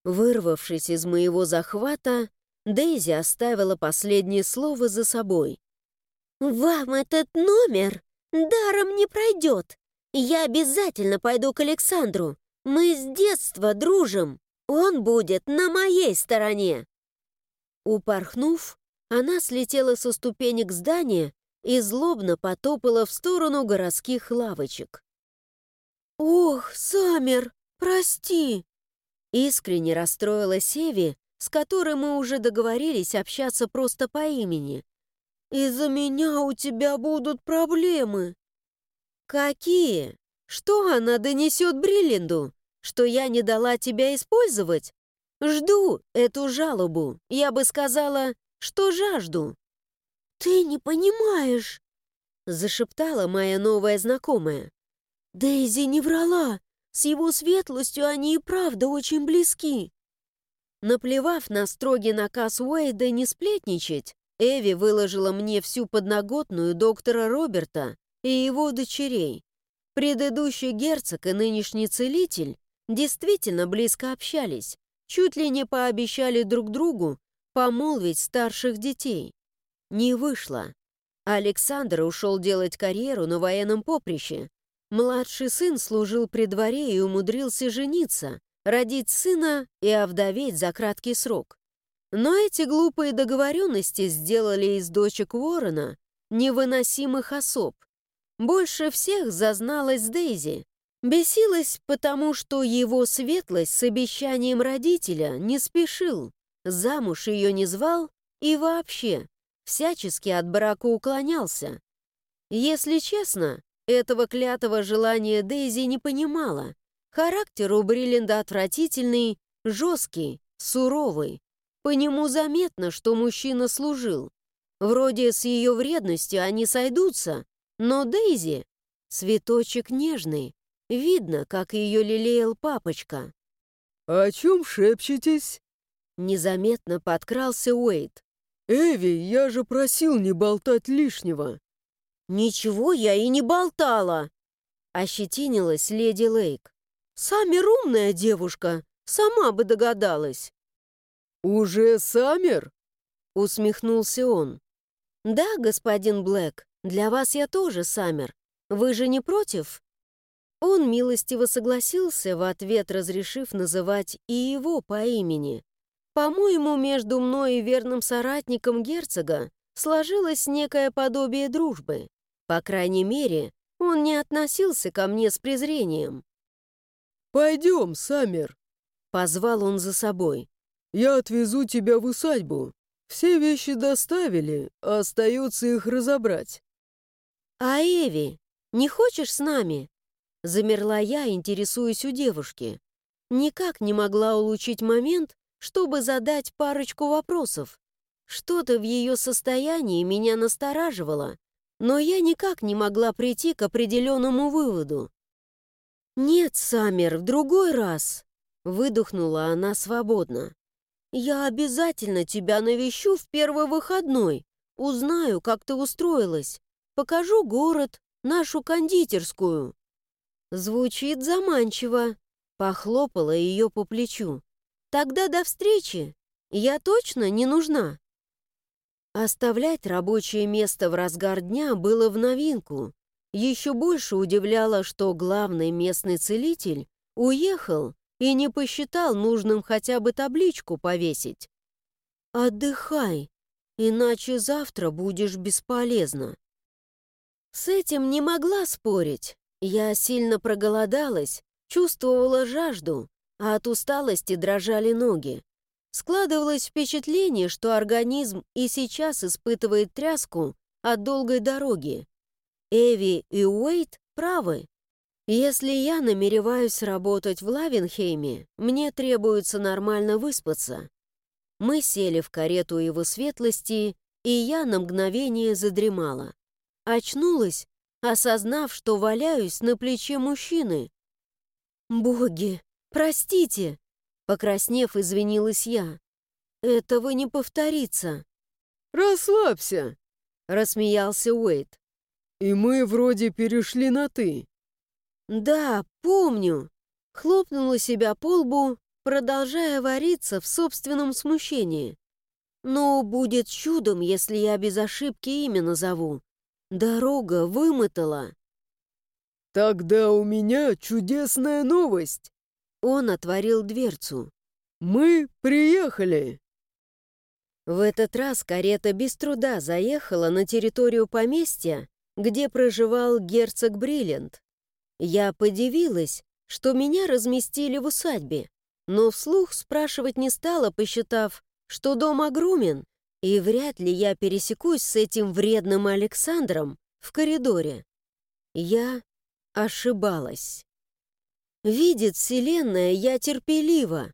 Вырвавшись из моего захвата, Дейзи оставила последнее слово за собой. «Вам этот номер даром не пройдет. Я обязательно пойду к Александру. Мы с детства дружим. Он будет на моей стороне». Упорхнув, она слетела со ступенек здания и злобно потопала в сторону городских лавочек. «Ох, Самер, прости!» Искренне расстроилась Севи, с которой мы уже договорились общаться просто по имени. «Из-за меня у тебя будут проблемы». «Какие? Что она донесет Бриллинду? Что я не дала тебя использовать? Жду эту жалобу. Я бы сказала, что жажду». «Ты не понимаешь», — зашептала моя новая знакомая. «Дейзи не врала. С его светлостью они и правда очень близки». Наплевав на строгий наказ Уэйда не сплетничать, Эви выложила мне всю подноготную доктора Роберта и его дочерей. Предыдущий герцог и нынешний целитель действительно близко общались, чуть ли не пообещали друг другу помолвить старших детей. Не вышло. Александр ушел делать карьеру на военном поприще. Младший сын служил при дворе и умудрился жениться, родить сына и овдоветь за краткий срок. Но эти глупые договоренности сделали из дочек Уоррена невыносимых особ. Больше всех зазналась Дейзи. Бесилась, потому что его светлость с обещанием родителя не спешил, замуж ее не звал и вообще всячески от брака уклонялся. Если честно, этого клятого желания Дейзи не понимала. Характер у Бриллинда отвратительный, жесткий, суровый. По нему заметно, что мужчина служил. Вроде с ее вредностью они сойдутся, но Дейзи — цветочек нежный. Видно, как ее лелеял папочка. «О чем шепчетесь?» Незаметно подкрался Уэйт. «Эви, я же просил не болтать лишнего». «Ничего я и не болтала!» Ощетинилась леди Лейк. «Самер умная девушка, сама бы догадалась». «Уже Саммер?» — усмехнулся он. «Да, господин Блэк, для вас я тоже Саммер. Вы же не против?» Он милостиво согласился, в ответ разрешив называть и его по имени. «По-моему, между мной и верным соратником герцога сложилось некое подобие дружбы. По крайней мере, он не относился ко мне с презрением. «Пойдем, Саммер», — позвал он за собой. «Я отвезу тебя в усадьбу. Все вещи доставили, а остается их разобрать». «А Эви, не хочешь с нами?» Замерла я, интересуясь у девушки. Никак не могла улучшить момент, чтобы задать парочку вопросов. Что-то в ее состоянии меня настораживало, но я никак не могла прийти к определенному выводу. «Нет, Саммер, в другой раз!» — выдохнула она свободно. «Я обязательно тебя навещу в первый выходной, узнаю, как ты устроилась, покажу город, нашу кондитерскую». Звучит заманчиво. Похлопала ее по плечу. Тогда до встречи. Я точно не нужна. Оставлять рабочее место в разгар дня было в новинку. Еще больше удивляло, что главный местный целитель уехал и не посчитал нужным хотя бы табличку повесить. «Отдыхай, иначе завтра будешь бесполезна». С этим не могла спорить. Я сильно проголодалась, чувствовала жажду, а от усталости дрожали ноги. Складывалось впечатление, что организм и сейчас испытывает тряску от долгой дороги. Эви и Уэйт правы. Если я намереваюсь работать в Лавенхейме, мне требуется нормально выспаться. Мы сели в карету его светлости, и я на мгновение задремала. Очнулась осознав, что валяюсь на плече мужчины. «Боги, простите!» Покраснев, извинилась я. «Этого не повторится». «Расслабься!» — рассмеялся Уэйт. «И мы вроде перешли на «ты». «Да, помню!» Хлопнула себя по лбу, продолжая вариться в собственном смущении. «Но будет чудом, если я без ошибки имя назову. Дорога вымотала. «Тогда у меня чудесная новость!» Он отворил дверцу. «Мы приехали!» В этот раз карета без труда заехала на территорию поместья, где проживал герцог Бриллиант. Я подивилась, что меня разместили в усадьбе, но вслух спрашивать не стала, посчитав, что дом огромен и вряд ли я пересекусь с этим вредным Александром в коридоре. Я ошибалась. Видит Вселенная, я терпелива,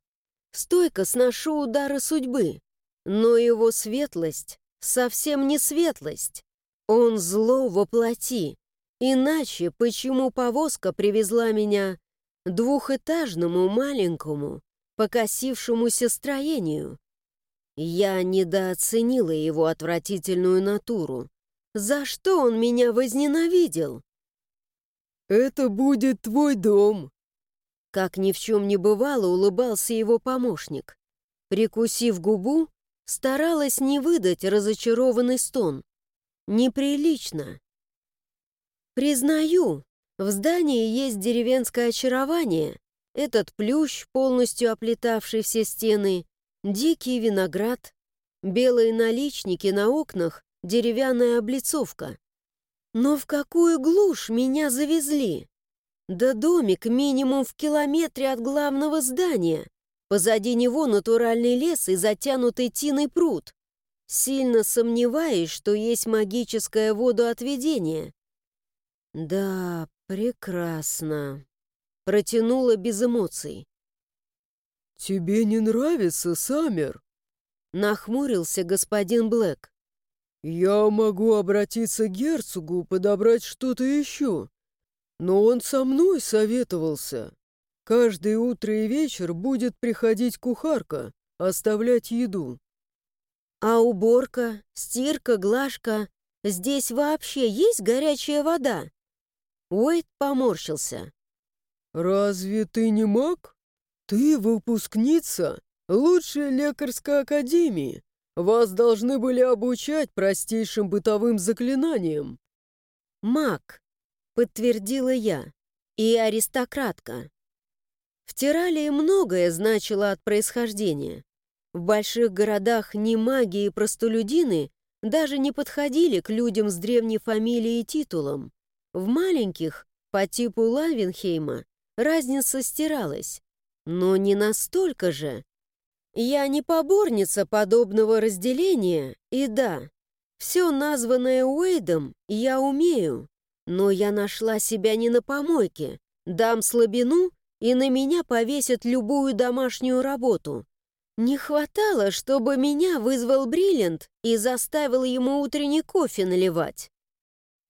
стойко сношу удары судьбы, но его светлость совсем не светлость. Он зло воплоти. Иначе почему повозка привезла меня двухэтажному маленькому, покосившемуся строению? Я недооценила его отвратительную натуру. За что он меня возненавидел? «Это будет твой дом!» Как ни в чем не бывало, улыбался его помощник. Прикусив губу, старалась не выдать разочарованный стон. Неприлично. Признаю, в здании есть деревенское очарование. Этот плющ, полностью оплетавший все стены, Дикий виноград, белые наличники на окнах, деревянная облицовка. Но в какую глушь меня завезли? Да домик минимум в километре от главного здания. Позади него натуральный лес и затянутый тиной пруд. Сильно сомневаюсь, что есть магическое водоотведение. Да, прекрасно. Протянула без эмоций. «Тебе не нравится, Саммер?» Нахмурился господин Блэк. «Я могу обратиться к герцогу, подобрать что-то еще. Но он со мной советовался. Каждое утро и вечер будет приходить кухарка, оставлять еду». «А уборка, стирка, глажка? Здесь вообще есть горячая вода?» Уэйт поморщился. «Разве ты не маг?» «Ты выпускница лучшей лекарской академии. Вас должны были обучать простейшим бытовым заклинаниям». «Маг», — подтвердила я, — «и аристократка». В Тиралии многое значило от происхождения. В больших городах не маги и простолюдины даже не подходили к людям с древней фамилией и титулом. В маленьких, по типу Лавенхейма, разница стиралась. Но не настолько же. Я не поборница подобного разделения, и да, все названное Уэйдом я умею, но я нашла себя не на помойке, дам слабину, и на меня повесят любую домашнюю работу. Не хватало, чтобы меня вызвал Бриллиант и заставил ему утренний кофе наливать.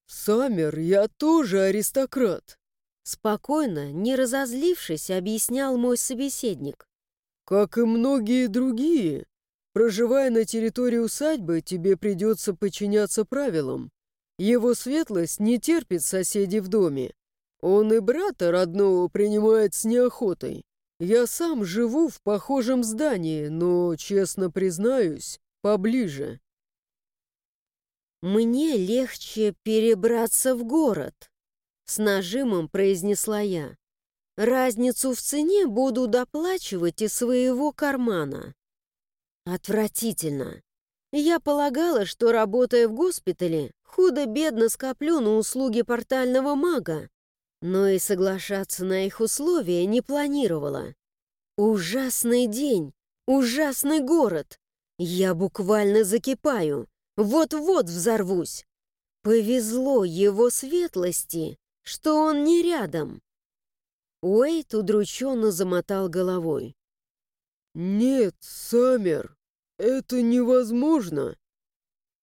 «Саммер, я тоже аристократ», — спокойно, не разозлившись, объяснял мой собеседник. «Как и многие другие, проживая на территории усадьбы, тебе придется подчиняться правилам. Его светлость не терпит соседей в доме. Он и брата родного принимает с неохотой. Я сам живу в похожем здании, но, честно признаюсь, поближе. «Мне легче перебраться в город», — с нажимом произнесла я. «Разницу в цене буду доплачивать из своего кармана». Отвратительно. Я полагала, что, работая в госпитале, худо-бедно скоплю на услуги портального мага, но и соглашаться на их условия не планировала. Ужасный день, ужасный город. Я буквально закипаю, вот-вот взорвусь. Повезло его светлости, что он не рядом. Уэйт удрученно замотал головой. «Нет, Саммер, это невозможно».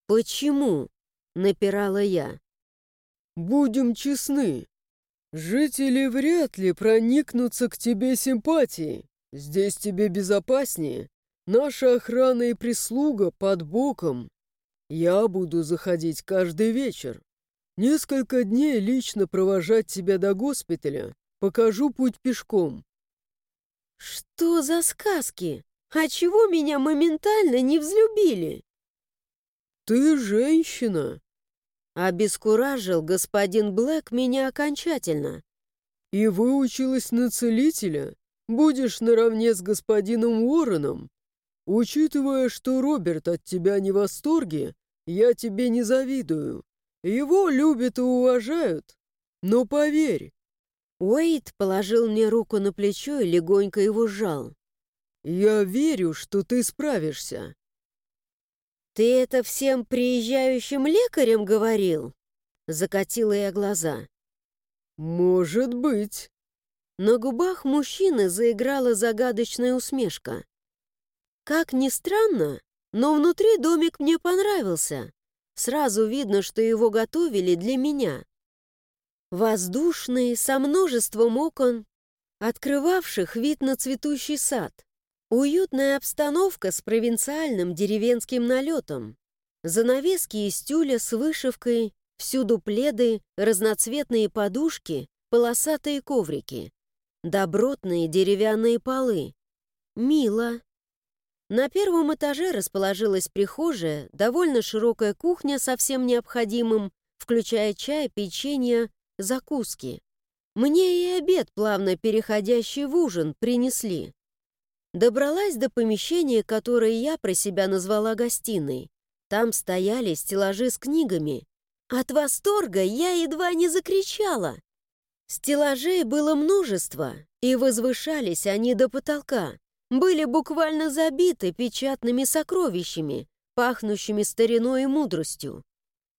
«Почему?» — напирала я. «Будем честны, Жители вряд ли проникнутся к тебе симпатией. Здесь тебе безопаснее. Наша охрана и прислуга под боком. Я буду заходить каждый вечер. Несколько дней лично провожать тебя до госпиталя. Покажу путь пешком. Что за сказки? А чего меня моментально не взлюбили? Ты женщина. Обескуражил господин Блэк меня окончательно. «И выучилась на целителя? Будешь наравне с господином Уорреном? Учитывая, что Роберт от тебя не в восторге, я тебе не завидую. Его любят и уважают. Но поверь». Уэйт положил мне руку на плечо и легонько его сжал. «Я верю, что ты справишься. «Ты это всем приезжающим лекарям говорил?» Закатила я глаза. «Может быть». На губах мужчины заиграла загадочная усмешка. Как ни странно, но внутри домик мне понравился. Сразу видно, что его готовили для меня. Воздушный, со множеством окон, открывавших вид на цветущий сад. Уютная обстановка с провинциальным деревенским налетом. Занавески из тюля с вышивкой, всюду пледы, разноцветные подушки, полосатые коврики. Добротные деревянные полы. Мило. На первом этаже расположилась прихожая, довольно широкая кухня со всем необходимым, включая чай, печенье, закуски. Мне и обед, плавно переходящий в ужин, принесли. Добралась до помещения, которое я про себя назвала гостиной. Там стояли стеллажи с книгами. От восторга я едва не закричала. Стеллажей было множество, и возвышались они до потолка. Были буквально забиты печатными сокровищами, пахнущими стариной и мудростью.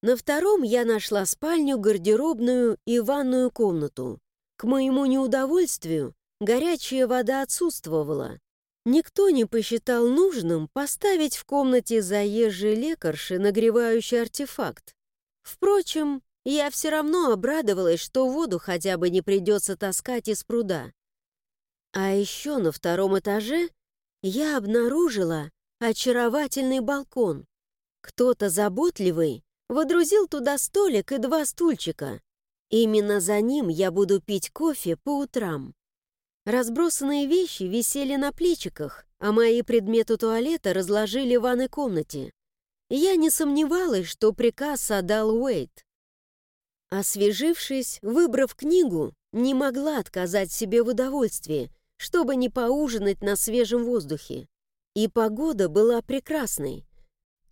На втором я нашла спальню, гардеробную и ванную комнату. К моему неудовольствию горячая вода отсутствовала. Никто не посчитал нужным поставить в комнате заезжей лекарши нагревающий артефакт. Впрочем, я все равно обрадовалась, что воду хотя бы не придется таскать из пруда. А еще на втором этаже я обнаружила очаровательный балкон. Кто-то заботливый водрузил туда столик и два стульчика. Именно за ним я буду пить кофе по утрам. Разбросанные вещи висели на плечиках, а мои предметы туалета разложили в ванной комнате. Я не сомневалась, что приказ отдал Уэйт. Освежившись, выбрав книгу, не могла отказать себе в удовольствии, чтобы не поужинать на свежем воздухе. И погода была прекрасной.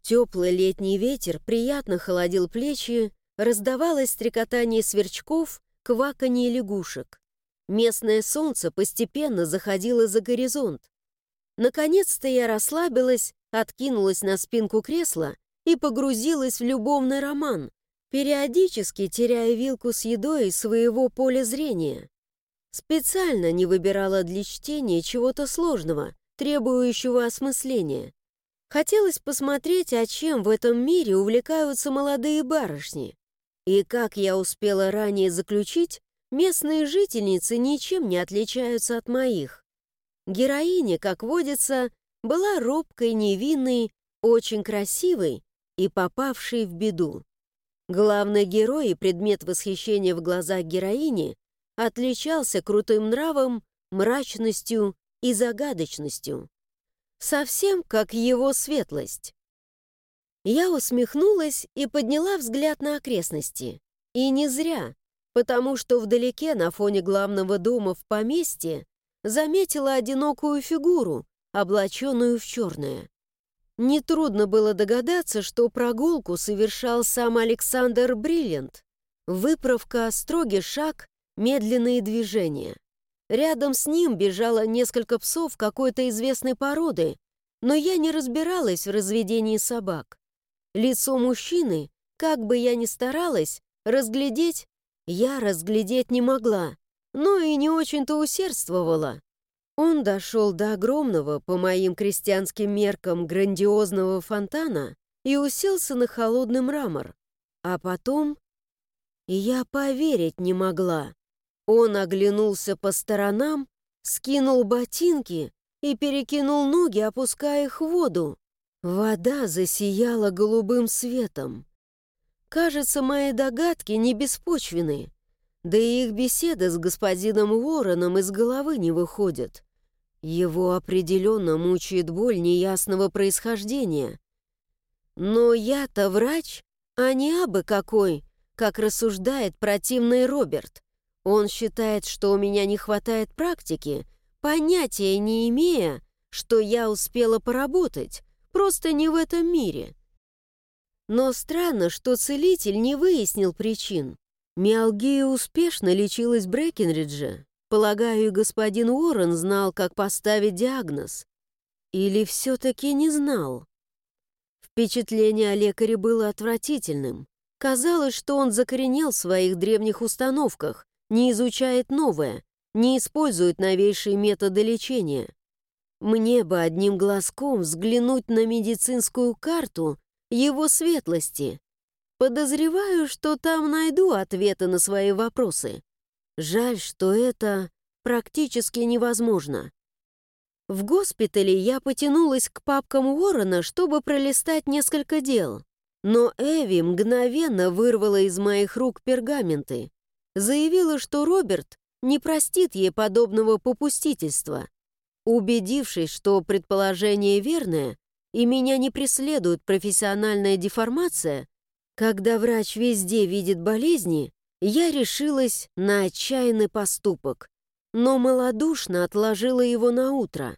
Теплый летний ветер приятно холодил плечи, раздавалось стрекотание сверчков, кваканье лягушек. Местное солнце постепенно заходило за горизонт. Наконец-то я расслабилась, откинулась на спинку кресла и погрузилась в любовный роман, периодически теряя вилку с едой из своего поля зрения. Специально не выбирала для чтения чего-то сложного, требующего осмысления. Хотелось посмотреть, о чем в этом мире увлекаются молодые барышни. И, как я успела ранее заключить, местные жительницы ничем не отличаются от моих. Героиня, как водится, была робкой, невинной, очень красивой и попавшей в беду. Главный герой и предмет восхищения в глазах героини отличался крутым нравом, мрачностью и загадочностью. Совсем как его светлость. Я усмехнулась и подняла взгляд на окрестности. И не зря, потому что вдалеке, на фоне главного дома в поместье, заметила одинокую фигуру, облаченную в черное. Нетрудно было догадаться, что прогулку совершал сам Александр Бриллиант. Выправка, строгий шаг, медленные движения. Рядом с ним бежало несколько псов какой-то известной породы, но я не разбиралась в разведении собак. Лицо мужчины, как бы я ни старалась, разглядеть я разглядеть не могла, но и не очень-то усердствовала. Он дошел до огромного, по моим крестьянским меркам, грандиозного фонтана и уселся на холодный мрамор. А потом... Я поверить не могла. Он оглянулся по сторонам, скинул ботинки и перекинул ноги, опуская их в воду. Вода засияла голубым светом. Кажется, мои догадки не беспочвены. Да и их беседа с господином Уорреном из головы не выходит. Его определенно мучает боль неясного происхождения. Но я-то врач, а не абы какой, как рассуждает противный Роберт. Он считает, что у меня не хватает практики, понятия не имея, что я успела поработать, просто не в этом мире. Но странно, что целитель не выяснил причин. Миалгия успешно лечилась в Брэкенридже. Полагаю, господин Уоррен знал, как поставить диагноз. Или все-таки не знал? Впечатление о лекаре было отвратительным. Казалось, что он закоренел в своих древних установках, не изучает новое, не использует новейшие методы лечения. Мне бы одним глазком взглянуть на медицинскую карту его светлости. Подозреваю, что там найду ответы на свои вопросы. Жаль, что это практически невозможно. В госпитале я потянулась к папкам Уоррена, чтобы пролистать несколько дел. Но Эви мгновенно вырвала из моих рук пергаменты заявила, что Роберт не простит ей подобного попустительства. Убедившись, что предположение верное, и меня не преследует профессиональная деформация, когда врач везде видит болезни, я решилась на отчаянный поступок, но малодушно отложила его на утро.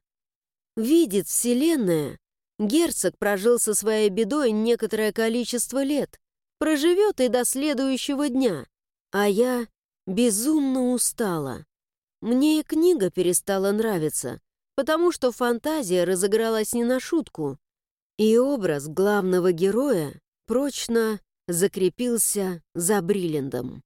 Видит Вселенная, герцог прожил со своей бедой некоторое количество лет, проживет и до следующего дня. А я безумно устала. Мне и книга перестала нравиться, потому что фантазия разыгралась не на шутку, и образ главного героя прочно закрепился за Бриллиндом.